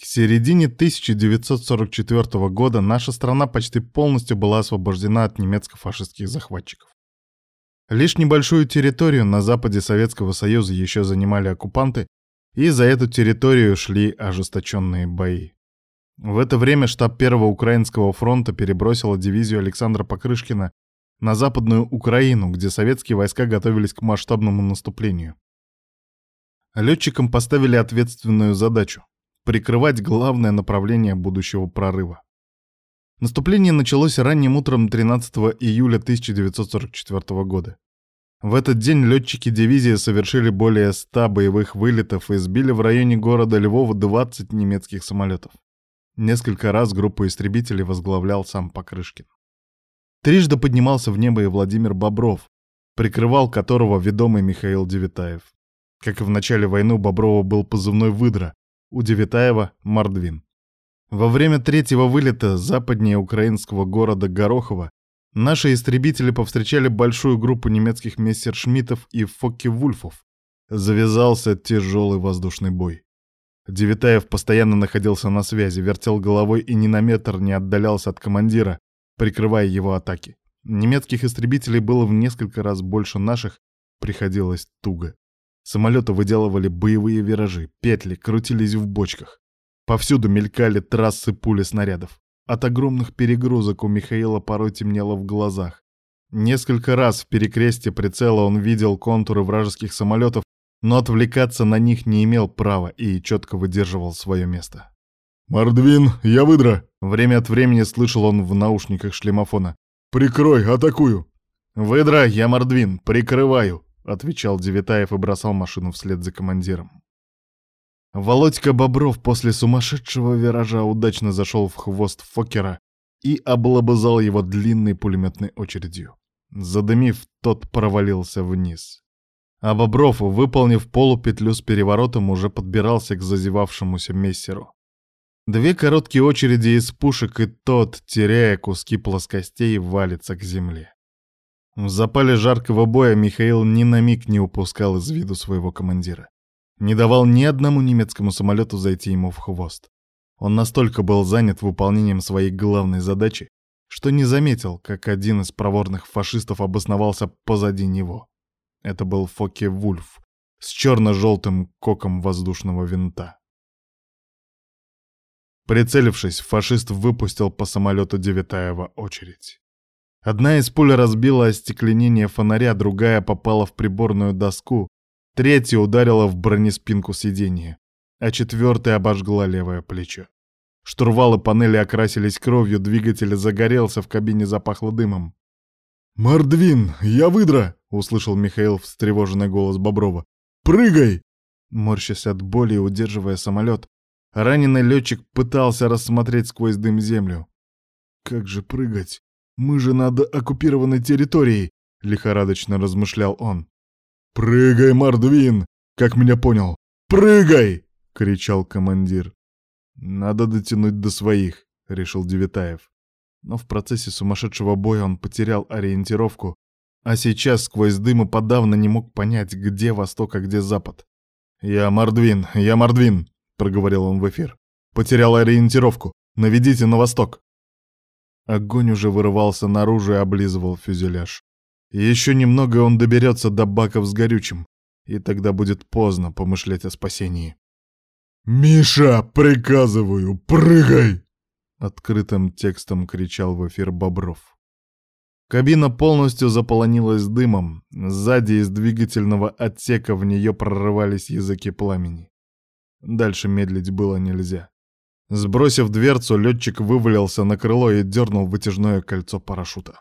К середине 1944 года наша страна почти полностью была освобождена от немецко-фашистских захватчиков. Лишь небольшую территорию на западе Советского Союза еще занимали оккупанты, и за эту территорию шли ожесточенные бои. В это время штаб Первого Украинского фронта перебросила дивизию Александра Покрышкина на Западную Украину, где советские войска готовились к масштабному наступлению. Летчикам поставили ответственную задачу — прикрывать главное направление будущего прорыва. Наступление началось ранним утром 13 июля 1944 года. В этот день летчики дивизии совершили более 100 боевых вылетов и сбили в районе города Львова 20 немецких самолетов. Несколько раз группу истребителей возглавлял сам Покрышкин. Трижды поднимался в небо и Владимир Бобров, прикрывал которого ведомый Михаил Девитаев. Как и в начале войны у Боброва был позывной «Выдра», у Девитаева — «Мордвин». Во время третьего вылета западнее украинского города Горохова наши истребители повстречали большую группу немецких мессершмиттов и фокке-вульфов. Завязался тяжелый воздушный бой. Девитаев постоянно находился на связи, вертел головой и ни на метр не отдалялся от командира, прикрывая его атаки. Немецких истребителей было в несколько раз больше наших, приходилось туго. Самолеты выделывали боевые виражи, петли, крутились в бочках. Повсюду мелькали трассы пули снарядов. От огромных перегрузок у Михаила порой темнело в глазах. Несколько раз в перекрестье прицела он видел контуры вражеских самолетов, но отвлекаться на них не имел права и четко выдерживал свое место. «Мордвин, я выдра!» Время от времени слышал он в наушниках шлемофона. «Прикрой, атакую!» «Выдра, я Мордвин, прикрываю!» — отвечал Девитаев и бросал машину вслед за командиром. Володька Бобров после сумасшедшего виража удачно зашел в хвост Фокера и облобызал его длинной пулеметной очередью. Задымив, тот провалился вниз. А Бобров, выполнив полупетлю с переворотом, уже подбирался к зазевавшемуся мессеру. Две короткие очереди из пушек, и тот, теряя куски плоскостей, валится к земле. В запале жаркого боя Михаил ни на миг не упускал из виду своего командира не давал ни одному немецкому самолету зайти ему в хвост. Он настолько был занят выполнением своей главной задачи, что не заметил, как один из проворных фашистов обосновался позади него. Это был Фоке Вульф с черно-желтым коком воздушного винта. Прицелившись, фашист выпустил по самолету Девятаева очередь. Одна из пуль разбила остекленение фонаря, другая попала в приборную доску, Третья ударила в бронеспинку сиденья, а четвертая обожгла левое плечо. Штурвалы панели окрасились кровью, двигатель загорелся, в кабине запахло дымом. «Мордвин, я выдра!» — услышал Михаил встревоженный голос Боброва. «Прыгай!» Морщась от боли и удерживая самолет, раненый летчик пытался рассмотреть сквозь дым землю. «Как же прыгать? Мы же над оккупированной территорией!» — лихорадочно размышлял он. «Прыгай, Мордвин! Как меня понял? Прыгай!» — кричал командир. «Надо дотянуть до своих», — решил Девитаев. Но в процессе сумасшедшего боя он потерял ориентировку, а сейчас сквозь дым и подавно не мог понять, где восток, а где запад. «Я Мордвин, я Мордвин», — проговорил он в эфир. «Потерял ориентировку. Наведите на восток». Огонь уже вырывался наружу и облизывал фюзеляж. Еще немного он доберется до баков с горючим, и тогда будет поздно помышлять о спасении. «Миша, приказываю, прыгай!» Открытым текстом кричал в эфир Бобров. Кабина полностью заполонилась дымом, сзади из двигательного отсека в нее прорывались языки пламени. Дальше медлить было нельзя. Сбросив дверцу, летчик вывалился на крыло и дернул вытяжное кольцо парашюта.